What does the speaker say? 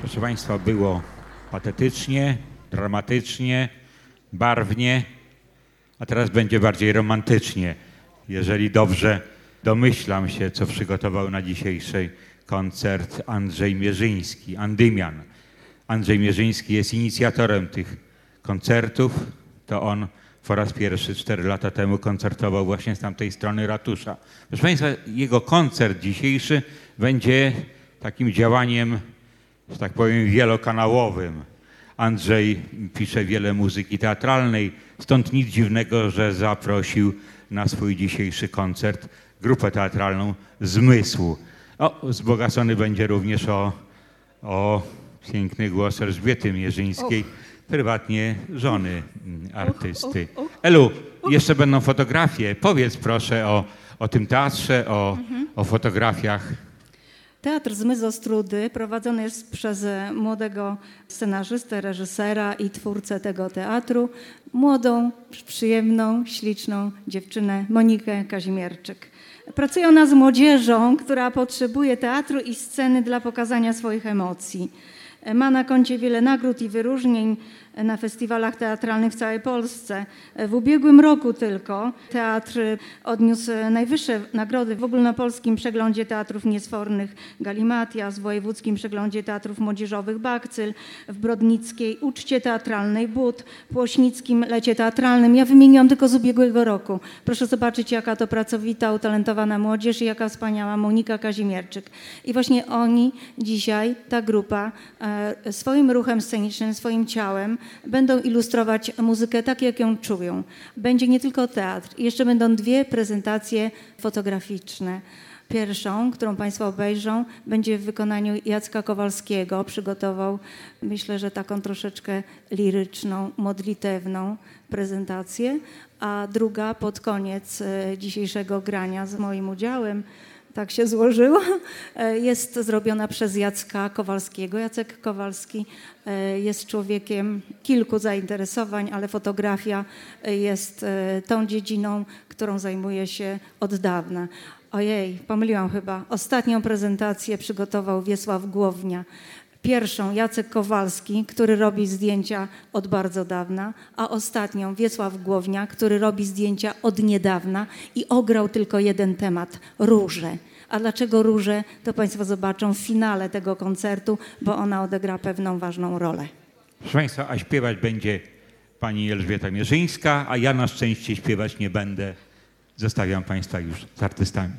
Proszę Państwa, było patetycznie, dramatycznie, barwnie, a teraz będzie bardziej romantycznie. Jeżeli dobrze domyślam się, co przygotował na dzisiejszy koncert Andrzej Mierzyński, Andymian. Andrzej Mierzyński jest inicjatorem tych koncertów. To on po raz pierwszy cztery lata temu koncertował właśnie z tamtej strony ratusza. Proszę Państwa, jego koncert dzisiejszy będzie takim działaniem, że tak powiem, wielokanałowym. Andrzej pisze wiele muzyki teatralnej, stąd nic dziwnego, że zaprosił na swój dzisiejszy koncert grupę teatralną Zmysłu. O, wzbogacony będzie również o, o piękny głos Elżbiety Mierzyńskiej, prywatnie żony artysty. och, och. Elu, jeszcze będą fotografie. Powiedz proszę o, o tym teatrze, o, Mhm. o fotografiach. Teatr Zmysł Ostrudy prowadzony jest przez młodego scenarzystę, reżysera i twórcę tego teatru, młodą, przyjemną, śliczną dziewczynę Monikę Kazimierczyk. Pracuje ona z młodzieżą, która potrzebuje teatru i sceny dla pokazania swoich emocji. Ma na koncie wiele nagród i wyróżnień na festiwalach teatralnych w całej Polsce. W ubiegłym roku tylko teatr odniósł najwyższe nagrody w ogólnopolskim przeglądzie teatrów niesfornych Galimatias, w wojewódzkim przeglądzie teatrów młodzieżowych Bakcyl, w Brodnickiej uczcie teatralnej But, Płośnickim lecie teatralnym. Ja wymieniłam tylko z ubiegłego roku. Proszę zobaczyć, jaka to pracowita, utalentowana młodzież i jaka wspaniała Monika Kazimierczyk. I właśnie oni dzisiaj, ta grupa, e, swoim ruchem scenicznym, swoim ciałem będą ilustrować muzykę tak, jak ją czują. Będzie nie tylko teatr, jeszcze będą dwie prezentacje fotograficzne. Pierwszą, którą Państwo obejrzą, będzie w wykonaniu Jacka Kowalskiego. Przygotował, myślę, że taką troszeczkę liryczną, modlitewną prezentację, a druga pod koniec e, dzisiejszego grania z moim udziałem tak się złożyło, e, jest zrobiona przez Jacka Kowalskiego. Jacek Kowalski e, jest człowiekiem kilku zainteresowań, ale fotografia e, jest tą dziedziną, którą zajmuje się od dawna. Ojej, pomyliłam chyba. Ostatnią prezentację przygotował Wiesław Głownia. Pierwszą Jacek Kowalski, który robi zdjęcia od bardzo dawna, a ostatnią Wiesław Głownia, który robi zdjęcia od niedawna i ograł tylko jeden temat róże. A dlaczego róże, to Państwo zobaczą w finale tego koncertu, bo ona odegra pewną ważną rolę. Proszę Państwa, a śpiewać będzie pani Elżbieta Mierzyńska, a ja na szczęście śpiewać nie będę. Zostawiam Państwa już z artystami.